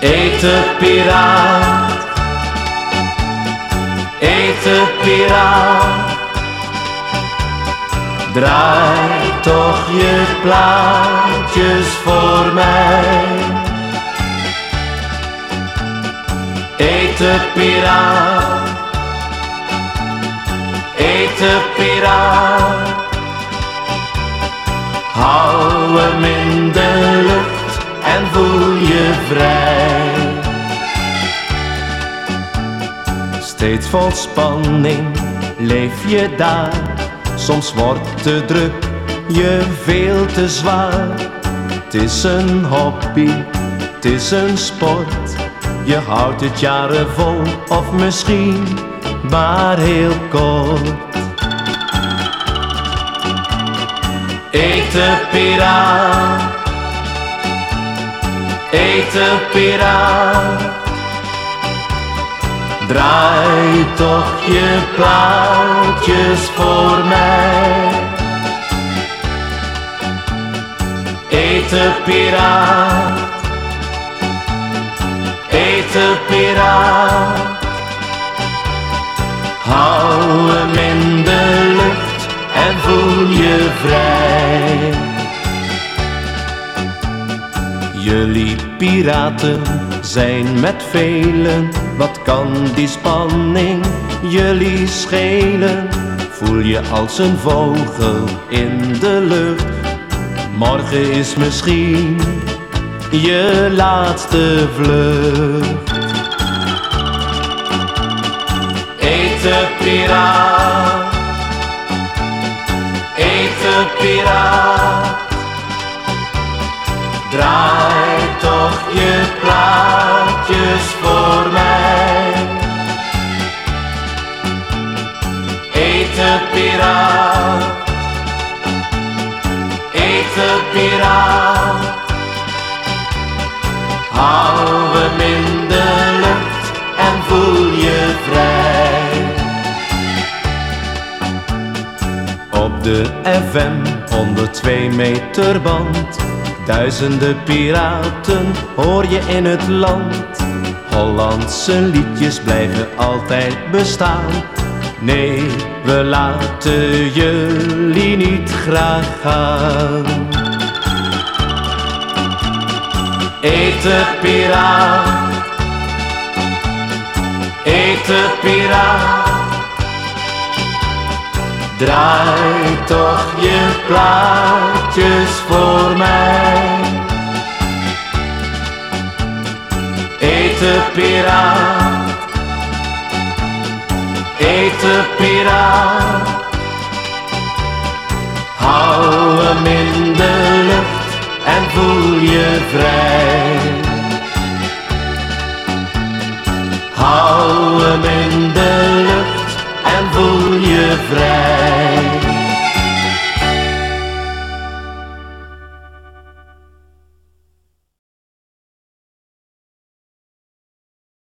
Eten piraat, eten piraat. Draai toch je plaatjes voor mij. Eten piraat, eten piraat. Hou hem in de lucht en voel je vrij. Steeds vol spanning leef je daar. Soms wordt de druk je veel te zwaar. Het is een hobby, het is een sport. Je houdt het jaren vol of misschien maar heel kort. Eten piraat, eten piraat. Draai toch je plaatjes voor mij. Eten piraat, eten piraat. Jullie piraten zijn met velen, wat kan die spanning jullie schelen? Voel je als een vogel in de lucht, morgen is misschien je laatste vlucht. Eten piraat, eten piraat. Hou hem in de lucht en voel je vrij. Op de FM 102 meter band. Duizenden piraten hoor je in het land. Hollandse liedjes blijven altijd bestaan. Nee, we laten jullie niet graag gaan. Eten piraat, eten piraat. Draai toch je plaatjes voor mij. Eten piraat, Eten Piraat. Hou hem in de lucht en voel je vrij. Hou hem in de lucht en voel je vrij.